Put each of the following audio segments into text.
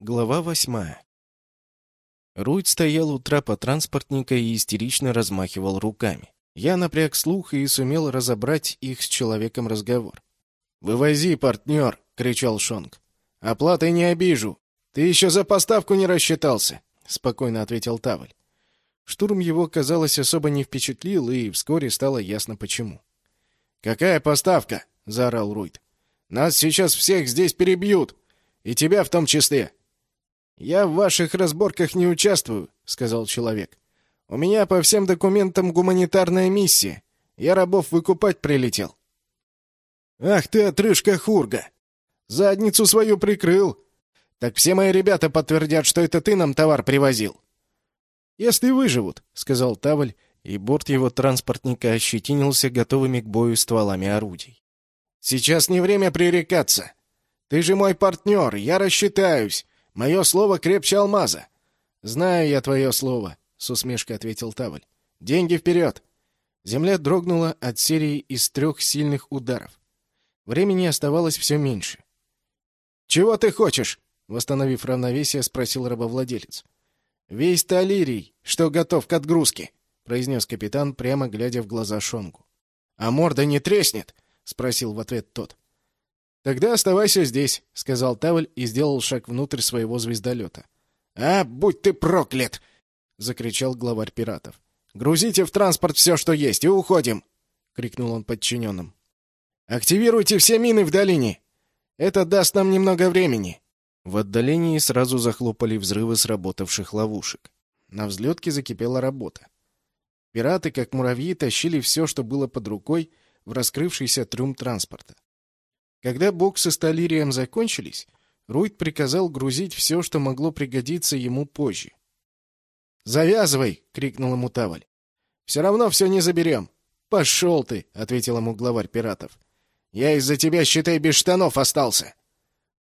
Глава восьмая. Руид стоял у трапа транспортника и истерично размахивал руками. Я напряг слух и сумел разобрать их с человеком разговор. «Вывози, партнер!» — кричал Шонг. «Оплатой не обижу! Ты еще за поставку не рассчитался!» — спокойно ответил Таваль. Штурм его, казалось, особо не впечатлил, и вскоре стало ясно почему. «Какая поставка?» — заорал Руид. «Нас сейчас всех здесь перебьют! И тебя в том числе!» «Я в ваших разборках не участвую», — сказал человек. «У меня по всем документам гуманитарная миссия. Я рабов выкупать прилетел». «Ах ты, отрыжка Хурга! Задницу свою прикрыл! Так все мои ребята подтвердят, что это ты нам товар привозил». «Если выживут», — сказал Таваль, и борт его транспортника ощетинился готовыми к бою стволами орудий. «Сейчас не время пререкаться. Ты же мой партнер, я рассчитаюсь. Мое слово крепче алмаза. Знаю я твое слово, с усмешкой ответил Таваль. Деньги вперед! Земля дрогнула от серии из трех сильных ударов. Времени оставалось все меньше. «Чего ты хочешь?» — восстановив равновесие, спросил рабовладелец. «Весь Талирий, что готов к отгрузке», — произнес капитан, прямо глядя в глаза Шонгу. «А морда не треснет?» — спросил в ответ тот. «Тогда оставайся здесь», — сказал Таваль и сделал шаг внутрь своего звездолета. «А, будь ты проклят!» — закричал главарь пиратов. «Грузите в транспорт все, что есть, и уходим!» — крикнул он подчиненным. «Активируйте все мины в долине! Это даст нам немного времени!» В отдалении сразу захлопали взрывы сработавших ловушек. На взлетке закипела работа. Пираты, как муравьи, тащили все, что было под рукой, в раскрывшийся трюм транспорта. Когда боксы с талирием закончились, Руид приказал грузить все, что могло пригодиться ему позже. «Завязывай!» — крикнул ему Таваль. «Все равно все не заберем!» «Пошел ты!» — ответил ему главарь пиратов. «Я из-за тебя, считай, без штанов остался!»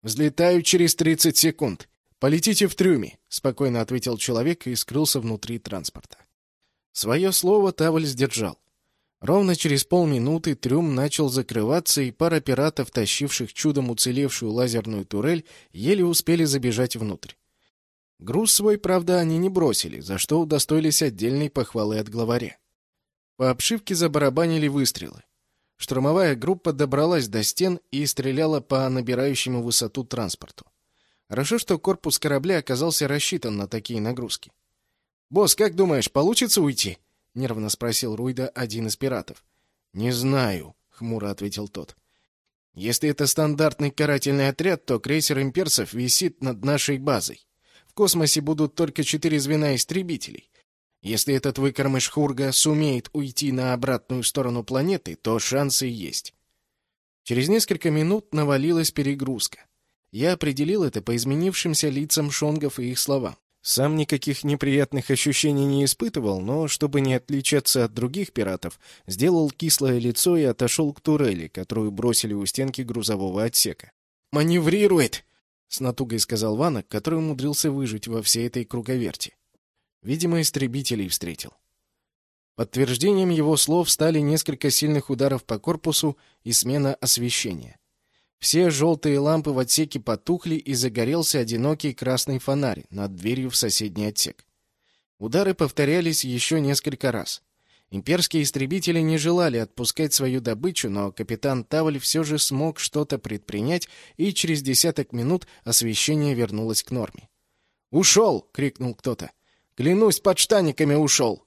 «Взлетаю через тридцать секунд. Полетите в трюме!» — спокойно ответил человек и скрылся внутри транспорта. Свое слово Таваль сдержал. Ровно через полминуты трюм начал закрываться, и пара пиратов, тащивших чудом уцелевшую лазерную турель, еле успели забежать внутрь. Груз свой, правда, они не бросили, за что удостоились отдельной похвалы от главаря. По обшивке забарабанили выстрелы. Штурмовая группа добралась до стен и стреляла по набирающему высоту транспорту. Хорошо, что корпус корабля оказался рассчитан на такие нагрузки. «Босс, как думаешь, получится уйти?» Нервно спросил Руйда один из пиратов. Не знаю, хмуро ответил тот. Если это стандартный карательный отряд, то крейсер имперцев висит над нашей базой. В космосе будут только четыре звена истребителей. Если этот выкормыш Хурга сумеет уйти на обратную сторону планеты, то шансы есть. Через несколько минут навалилась перегрузка. Я определил это по изменившимся лицам шонгов и их словам. Сам никаких неприятных ощущений не испытывал, но, чтобы не отличаться от других пиратов, сделал кислое лицо и отошел к турели, которую бросили у стенки грузового отсека. «Маневрирует!» — с натугой сказал Ванок, который умудрился выжить во всей этой круговерти. Видимо, истребителей встретил. Подтверждением его слов стали несколько сильных ударов по корпусу и смена освещения. Все желтые лампы в отсеке потухли, и загорелся одинокий красный фонарь над дверью в соседний отсек. Удары повторялись еще несколько раз. Имперские истребители не желали отпускать свою добычу, но капитан Тавль все же смог что-то предпринять, и через десяток минут освещение вернулось к норме. «Ушел!» — крикнул кто-то. «Клянусь, под штаниками ушел!»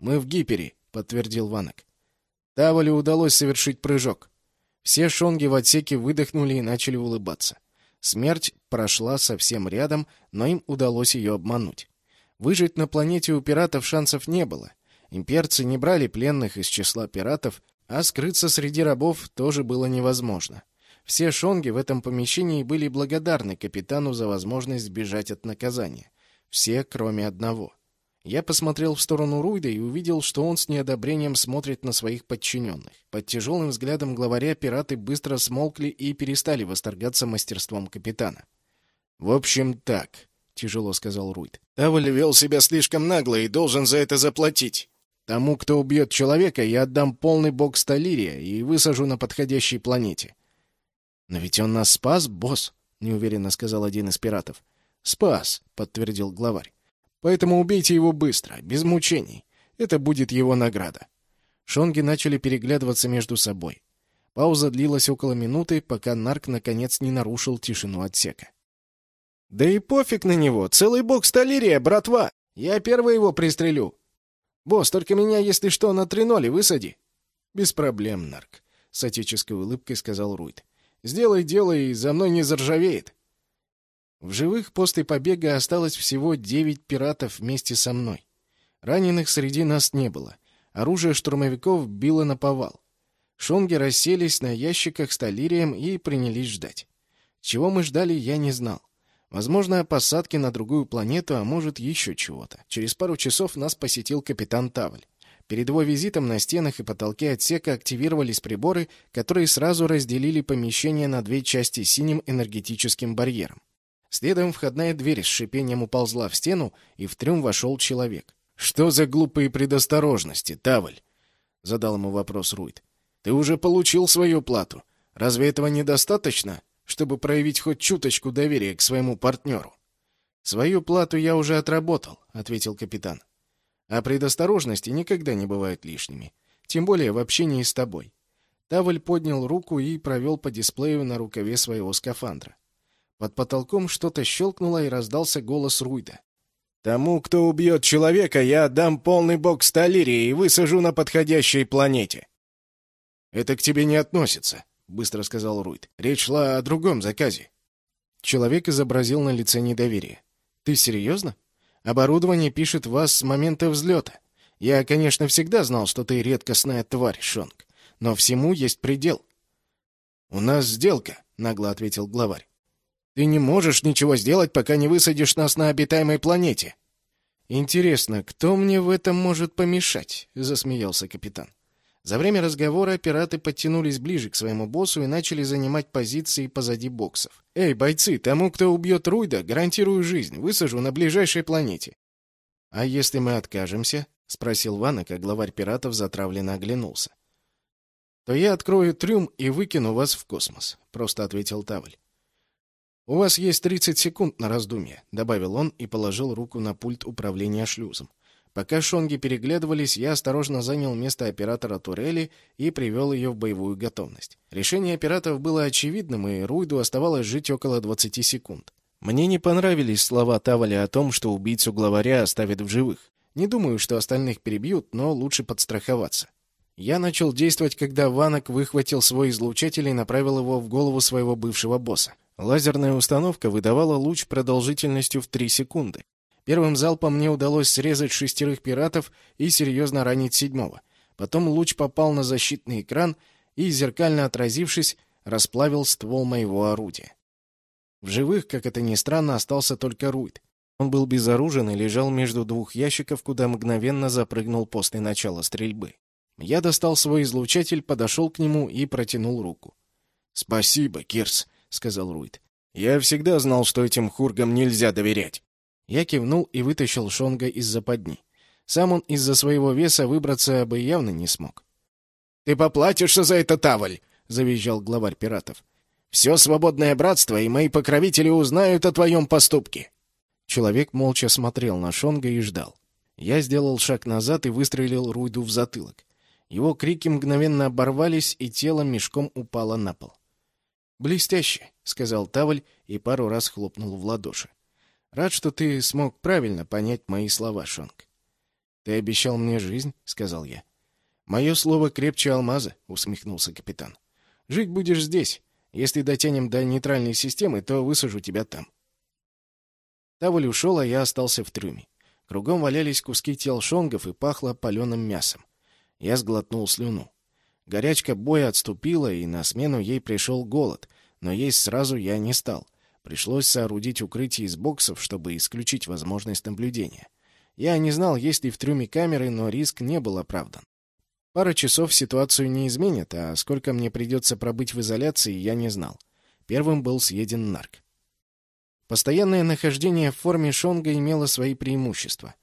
«Мы в гипере», — подтвердил Ванок. Таволю удалось совершить прыжок. Все шонги в отсеке выдохнули и начали улыбаться. Смерть прошла совсем рядом, но им удалось ее обмануть. Выжить на планете у пиратов шансов не было. Имперцы не брали пленных из числа пиратов, а скрыться среди рабов тоже было невозможно. Все шонги в этом помещении были благодарны капитану за возможность сбежать от наказания. Все, кроме одного. Я посмотрел в сторону Руйда и увидел, что он с неодобрением смотрит на своих подчиненных. Под тяжелым взглядом главаря пираты быстро смолкли и перестали восторгаться мастерством капитана. «В общем, так», — тяжело сказал Руйд. «Таваль вел себя слишком нагло и должен за это заплатить. Тому, кто убьет человека, я отдам полный бокс Талирия и высажу на подходящей планете». «Но ведь он нас спас, босс», — неуверенно сказал один из пиратов. «Спас», — подтвердил главарь. «Поэтому убейте его быстро, без мучений. Это будет его награда». Шонги начали переглядываться между собой. Пауза длилась около минуты, пока Нарк наконец не нарушил тишину отсека. «Да и пофиг на него! Целый бокс Талирия, братва! Я первый его пристрелю! Босс, только меня, если что, на триноле высади!» «Без проблем, Нарк», — с отеческой улыбкой сказал Руид. «Сделай дело, и за мной не заржавеет!» В живых после побега осталось всего девять пиратов вместе со мной. Раненых среди нас не было. Оружие штурмовиков било на повал. Шонги расселись на ящиках с талирием и принялись ждать. Чего мы ждали, я не знал. Возможно, посадки на другую планету, а может, еще чего-то. Через пару часов нас посетил капитан Тавль. Перед его визитом на стенах и потолке отсека активировались приборы, которые сразу разделили помещение на две части синим энергетическим барьером. Следом входная дверь с шипением уползла в стену, и в трюм вошел человек. «Что за глупые предосторожности, Тавль?» — задал ему вопрос Руид. Ты уже получил свою плату. Разве этого недостаточно, чтобы проявить хоть чуточку доверия к своему партнеру? Свою плату я уже отработал, ответил капитан. А предосторожности никогда не бывают лишними, тем более в общении с тобой. Тавль поднял руку и провел по дисплею на рукаве своего скафандра. Под потолком что-то щелкнуло и раздался голос Руйда. «Тому, кто убьет человека, я отдам полный бокс талирии и высажу на подходящей планете. «Это к тебе не относится», — быстро сказал Руид. «Речь шла о другом заказе». Человек изобразил на лице недоверие. «Ты серьезно? Оборудование пишет вас с момента взлета. Я, конечно, всегда знал, что ты редкостная тварь, Шонг, но всему есть предел». «У нас сделка», — нагло ответил главарь. «Ты не можешь ничего сделать, пока не высадишь нас на обитаемой планете». «Интересно, кто мне в этом может помешать?» — засмеялся капитан. За время разговора пираты подтянулись ближе к своему боссу и начали занимать позиции позади боксов. «Эй, бойцы, тому, кто убьет Руйда, гарантирую жизнь, высажу на ближайшей планете». «А если мы откажемся?» — спросил Ванна, как главарь пиратов затравленно оглянулся. «То я открою трюм и выкину вас в космос», — просто ответил Тавль. «У вас есть 30 секунд на раздумье», — добавил он и положил руку на пульт управления шлюзом. Пока шонги переглядывались, я осторожно занял место оператора турели и привел ее в боевую готовность. Решение операторов было очевидным, и Руйду оставалось жить около 20 секунд. Мне не понравились слова Таваля о том, что убийцу главаря оставят в живых. Не думаю, что остальных перебьют, но лучше подстраховаться. Я начал действовать, когда Ванок выхватил свой излучатель и направил его в голову своего бывшего босса. Лазерная установка выдавала луч продолжительностью в 3 секунды. Первым залпом мне удалось срезать шестерых пиратов и серьезно ранить седьмого. Потом луч попал на защитный экран и, зеркально отразившись, расплавил ствол моего орудия. В живых, как это ни странно, остался только Руид. Он был безоружен и лежал между двух ящиков, куда мгновенно запрыгнул после начала стрельбы. Я достал свой излучатель, подошел к нему и протянул руку. «Спасибо, Кирс», — сказал Руид. «Я всегда знал, что этим хургам нельзя доверять». Я кивнул и вытащил Шонга из западни. Сам он из-за своего веса выбраться бы явно не смог. «Ты поплатишься за это, Таваль!» — завизжал главарь пиратов. «Все свободное братство и мои покровители узнают о твоем поступке!» Человек молча смотрел на Шонга и ждал. Я сделал шаг назад и выстрелил Руйду в затылок. Его крики мгновенно оборвались, и тело мешком упало на пол. «Блестяще!» — сказал Таваль и пару раз хлопнул в ладоши. Рад, что ты смог правильно понять мои слова, Шонг. Ты обещал мне жизнь, сказал я. Мое слово крепче алмаза, усмехнулся капитан. Жить будешь здесь. Если дотянем до нейтральной системы, то высажу тебя там. Таволь ушел, а я остался в трюме. Кругом валялись куски тел шонгов и пахло паленым мясом. Я сглотнул слюну. Горячка боя отступила, и на смену ей пришел голод, но есть сразу я не стал — Пришлось соорудить укрытие из боксов, чтобы исключить возможность наблюдения. Я не знал, есть ли в трюме камеры, но риск не был оправдан. Пара часов ситуацию не изменит, а сколько мне придется пробыть в изоляции, я не знал. Первым был съеден нарк. Постоянное нахождение в форме шонга имело свои преимущества.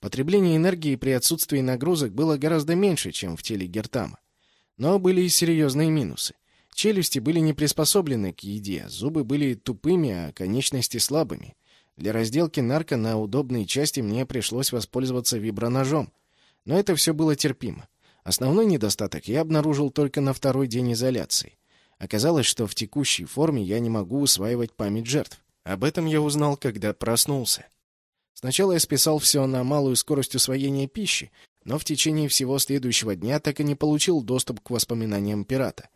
Потребление энергии при отсутствии нагрузок было гораздо меньше, чем в теле Гертама. Но были и серьезные минусы. Челюсти были не приспособлены к еде, зубы были тупыми, а конечности слабыми. Для разделки нарко на удобные части мне пришлось воспользоваться виброножом. Но это все было терпимо. Основной недостаток я обнаружил только на второй день изоляции. Оказалось, что в текущей форме я не могу усваивать память жертв. Об этом я узнал, когда проснулся. Сначала я списал все на малую скорость усвоения пищи, но в течение всего следующего дня так и не получил доступ к воспоминаниям пирата.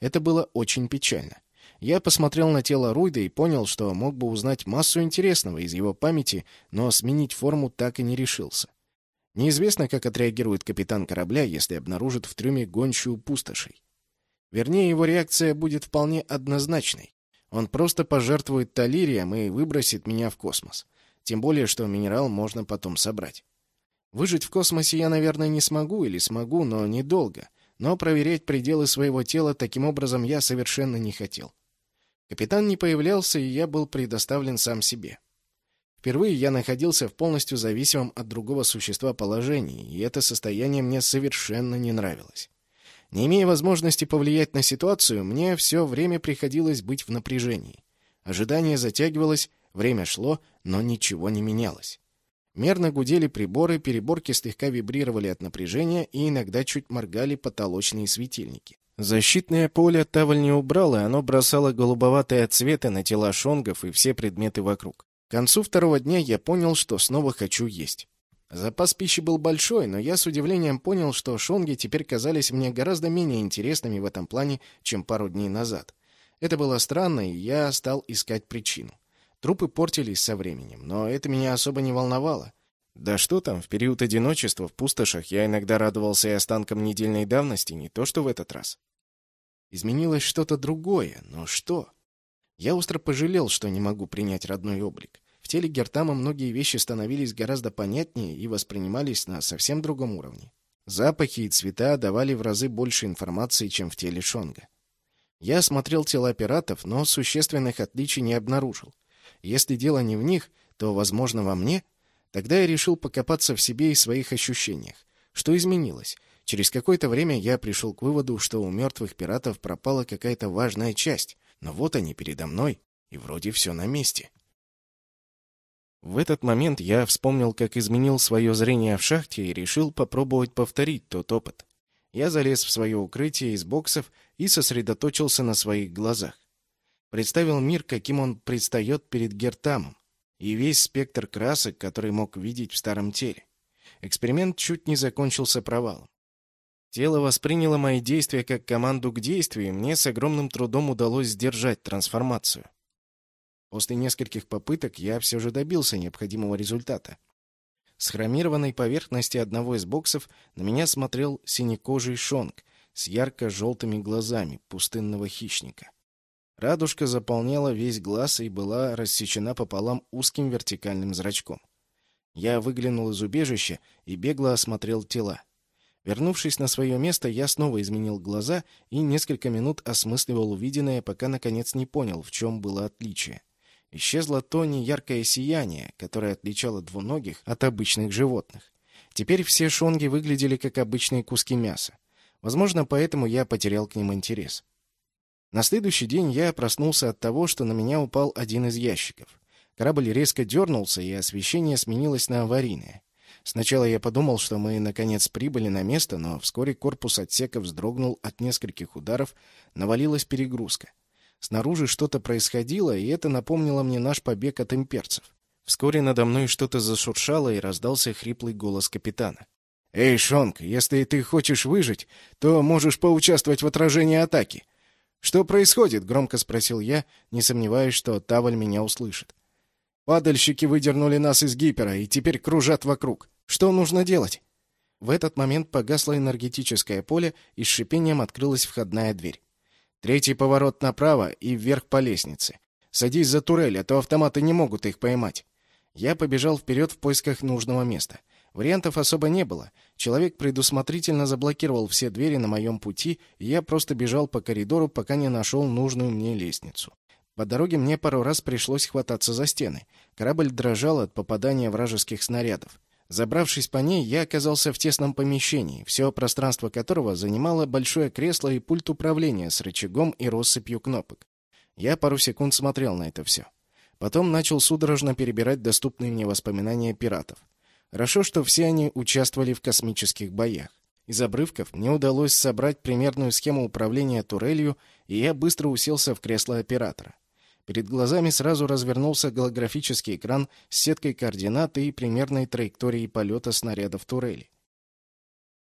Это было очень печально. Я посмотрел на тело Руйда и понял, что мог бы узнать массу интересного из его памяти, но сменить форму так и не решился. Неизвестно, как отреагирует капитан корабля, если обнаружит в трюме гончую пустошей. Вернее, его реакция будет вполне однозначной. Он просто пожертвует талирием и выбросит меня в космос. Тем более, что минерал можно потом собрать. Выжить в космосе я, наверное, не смогу или смогу, но недолго. Но проверять пределы своего тела таким образом я совершенно не хотел. Капитан не появлялся, и я был предоставлен сам себе. Впервые я находился в полностью зависимом от другого существа положении, и это состояние мне совершенно не нравилось. Не имея возможности повлиять на ситуацию, мне все время приходилось быть в напряжении. Ожидание затягивалось, время шло, но ничего не менялось. Мерно гудели приборы, переборки слегка вибрировали от напряжения и иногда чуть моргали потолочные светильники. Защитное поле Таваль не убрал, и оно бросало голубоватые цветы на тела шонгов и все предметы вокруг. К концу второго дня я понял, что снова хочу есть. Запас пищи был большой, но я с удивлением понял, что шонги теперь казались мне гораздо менее интересными в этом плане, чем пару дней назад. Это было странно, и я стал искать причину. Трупы портились со временем, но это меня особо не волновало. Да что там, в период одиночества в пустошах я иногда радовался и останкам недельной давности, не то что в этот раз. Изменилось что-то другое, но что? Я остро пожалел, что не могу принять родной облик. В теле Гертама многие вещи становились гораздо понятнее и воспринимались на совсем другом уровне. Запахи и цвета давали в разы больше информации, чем в теле Шонга. Я осмотрел тела пиратов, но существенных отличий не обнаружил. Если дело не в них, то, возможно, во мне — Тогда я решил покопаться в себе и своих ощущениях. Что изменилось? Через какое-то время я пришел к выводу, что у мертвых пиратов пропала какая-то важная часть. Но вот они передо мной, и вроде все на месте. В этот момент я вспомнил, как изменил свое зрение в шахте и решил попробовать повторить тот опыт. Я залез в свое укрытие из боксов и сосредоточился на своих глазах. Представил мир, каким он предстает перед Гертамом и весь спектр красок, который мог видеть в старом теле. Эксперимент чуть не закончился провалом. Тело восприняло мои действия как команду к действию, и мне с огромным трудом удалось сдержать трансформацию. После нескольких попыток я все же добился необходимого результата. С хромированной поверхности одного из боксов на меня смотрел синекожий шонг с ярко-желтыми глазами пустынного хищника. Радужка заполняла весь глаз и была рассечена пополам узким вертикальным зрачком. Я выглянул из убежища и бегло осмотрел тела. Вернувшись на свое место, я снова изменил глаза и несколько минут осмысливал увиденное, пока наконец не понял, в чем было отличие. Исчезло то неяркое сияние, которое отличало двуногих от обычных животных. Теперь все шонги выглядели как обычные куски мяса. Возможно, поэтому я потерял к ним интерес. На следующий день я проснулся от того, что на меня упал один из ящиков. Корабль резко дернулся, и освещение сменилось на аварийное. Сначала я подумал, что мы, наконец, прибыли на место, но вскоре корпус отсека вздрогнул от нескольких ударов, навалилась перегрузка. Снаружи что-то происходило, и это напомнило мне наш побег от имперцев. Вскоре надо мной что-то зашуршало, и раздался хриплый голос капитана. «Эй, Шонг, если ты хочешь выжить, то можешь поучаствовать в отражении атаки. «Что происходит?» — громко спросил я, не сомневаясь, что Таваль меня услышит. «Падальщики выдернули нас из гипера и теперь кружат вокруг. Что нужно делать?» В этот момент погасло энергетическое поле, и с шипением открылась входная дверь. «Третий поворот направо и вверх по лестнице. Садись за турель, а то автоматы не могут их поймать». Я побежал вперед в поисках нужного места. Вариантов особо не было. Человек предусмотрительно заблокировал все двери на моем пути, и я просто бежал по коридору, пока не нашел нужную мне лестницу. По дороге мне пару раз пришлось хвататься за стены. Корабль дрожал от попадания вражеских снарядов. Забравшись по ней, я оказался в тесном помещении, все пространство которого занимало большое кресло и пульт управления с рычагом и россыпью кнопок. Я пару секунд смотрел на это все. Потом начал судорожно перебирать доступные мне воспоминания пиратов. Хорошо, что все они участвовали в космических боях. Из обрывков мне удалось собрать примерную схему управления турелью, и я быстро уселся в кресло оператора. Перед глазами сразу развернулся голографический экран с сеткой координат и примерной траекторией полета снарядов турели.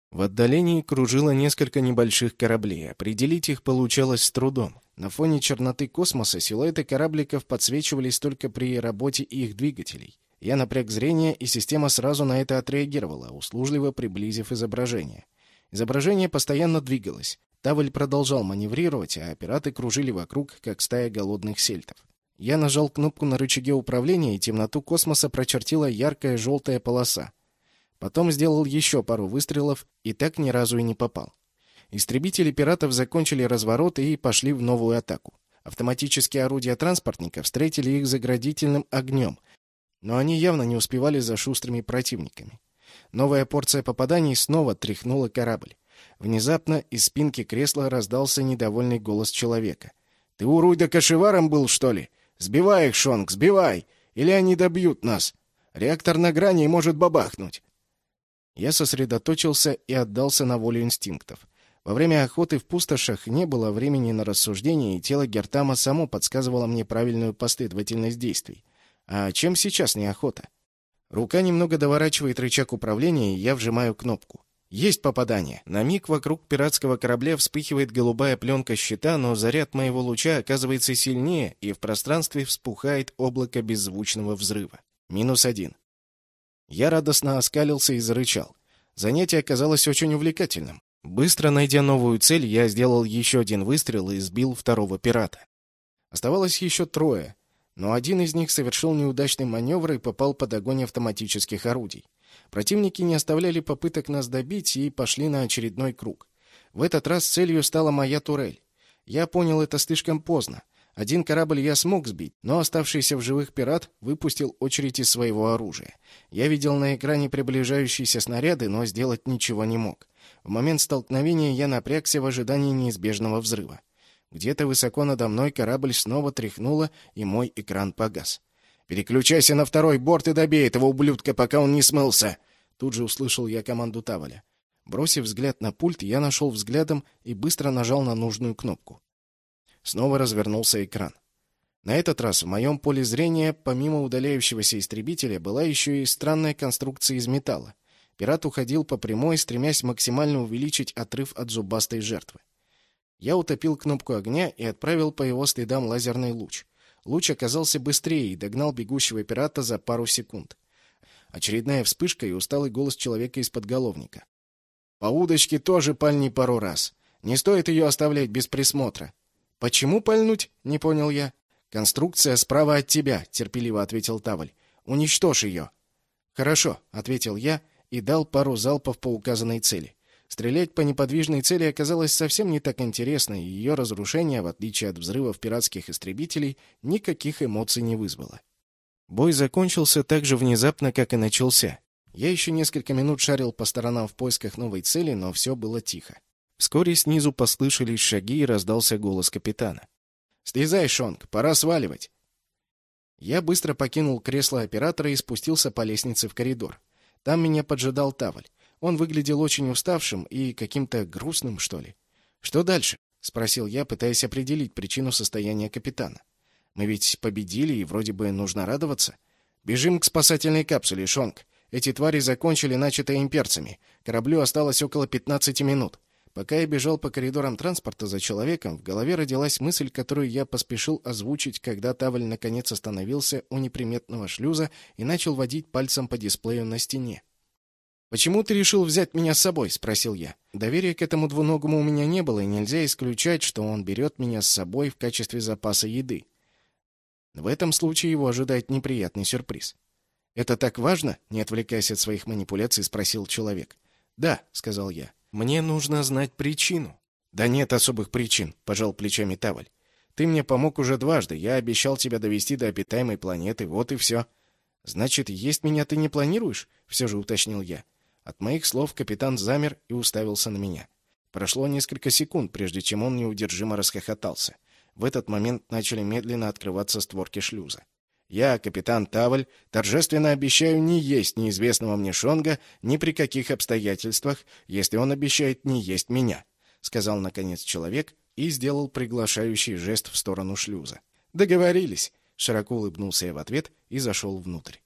В отдалении кружило несколько небольших кораблей. Определить их получалось с трудом. На фоне черноты космоса силуэты корабликов подсвечивались только при работе их двигателей. Я напряг зрение, и система сразу на это отреагировала, услужливо приблизив изображение. Изображение постоянно двигалось. Тавль продолжал маневрировать, а пираты кружили вокруг, как стая голодных сельтов. Я нажал кнопку на рычаге управления, и темноту космоса прочертила яркая желтая полоса. Потом сделал еще пару выстрелов, и так ни разу и не попал. Истребители пиратов закончили разворот и пошли в новую атаку. Автоматические орудия транспортника встретили их заградительным огнем, но они явно не успевали за шустрыми противниками. Новая порция попаданий снова тряхнула корабль. Внезапно из спинки кресла раздался недовольный голос человека. «Ты у Руйда кошеваром был, что ли? Сбивай их, Шонг, сбивай! Или они добьют нас! Реактор на грани может бабахнуть!» Я сосредоточился и отдался на волю инстинктов. Во время охоты в пустошах не было времени на рассуждение, и тело Гертама само подсказывало мне правильную последовательность действий. А чем сейчас не охота? Рука немного доворачивает рычаг управления, и я вжимаю кнопку. Есть попадание. На миг вокруг пиратского корабля вспыхивает голубая пленка щита, но заряд моего луча оказывается сильнее, и в пространстве вспухает облако беззвучного взрыва. Минус один. Я радостно оскалился и зарычал. Занятие оказалось очень увлекательным. Быстро найдя новую цель, я сделал еще один выстрел и сбил второго пирата. Оставалось еще трое, но один из них совершил неудачный маневр и попал под огонь автоматических орудий. Противники не оставляли попыток нас добить и пошли на очередной круг. В этот раз целью стала моя турель. Я понял это слишком поздно. Один корабль я смог сбить, но оставшийся в живых пират выпустил очередь из своего оружия. Я видел на экране приближающиеся снаряды, но сделать ничего не мог. В момент столкновения я напрягся в ожидании неизбежного взрыва. Где-то высоко надо мной корабль снова тряхнуло, и мой экран погас. «Переключайся на второй борт и добей этого ублюдка, пока он не смылся!» Тут же услышал я команду Таваля. Бросив взгляд на пульт, я нашел взглядом и быстро нажал на нужную кнопку. Снова развернулся экран. На этот раз в моем поле зрения, помимо удаляющегося истребителя, была еще и странная конструкция из металла. Пират уходил по прямой, стремясь максимально увеличить отрыв от зубастой жертвы. Я утопил кнопку огня и отправил по его следам лазерный луч. Луч оказался быстрее и догнал бегущего пирата за пару секунд. Очередная вспышка и усталый голос человека из подголовника. «По удочке тоже пальни пару раз. Не стоит ее оставлять без присмотра». «Почему пальнуть?» — не понял я. «Конструкция справа от тебя», — терпеливо ответил Таваль. «Уничтожь ее». «Хорошо», — ответил я и дал пару залпов по указанной цели. Стрелять по неподвижной цели оказалось совсем не так интересно, и ее разрушение, в отличие от взрывов пиратских истребителей, никаких эмоций не вызвало. Бой закончился так же внезапно, как и начался. Я еще несколько минут шарил по сторонам в поисках новой цели, но все было тихо. Вскоре снизу послышались шаги и раздался голос капитана. «Слезай, Шонг, пора сваливать!» Я быстро покинул кресло оператора и спустился по лестнице в коридор. Там меня поджидал Таваль. Он выглядел очень уставшим и каким-то грустным, что ли. «Что дальше?» — спросил я, пытаясь определить причину состояния капитана. «Мы ведь победили, и вроде бы нужно радоваться. Бежим к спасательной капсуле, Шонг. Эти твари закончили начатое имперцами. Кораблю осталось около 15 минут. Пока я бежал по коридорам транспорта за человеком, в голове родилась мысль, которую я поспешил озвучить, когда Тавль наконец остановился у неприметного шлюза и начал водить пальцем по дисплею на стене. «Почему ты решил взять меня с собой?» — спросил я. Доверия к этому двуногому у меня не было, и нельзя исключать, что он берет меня с собой в качестве запаса еды. В этом случае его ожидает неприятный сюрприз. «Это так важно?» — не отвлекаясь от своих манипуляций, спросил человек. «Да», — сказал я. «Мне нужно знать причину». «Да нет особых причин», — пожал плечами Таваль. «Ты мне помог уже дважды. Я обещал тебя довести до обитаемой планеты. Вот и все». «Значит, есть меня ты не планируешь?» — все же уточнил я. От моих слов капитан замер и уставился на меня. Прошло несколько секунд, прежде чем он неудержимо расхохотался. В этот момент начали медленно открываться створки шлюза. Я, капитан Таваль, торжественно обещаю не есть неизвестного мне Шонга ни при каких обстоятельствах, если он обещает не есть меня», — сказал, наконец, человек и сделал приглашающий жест в сторону шлюза. «Договорились», — широко улыбнулся я в ответ и зашел внутрь.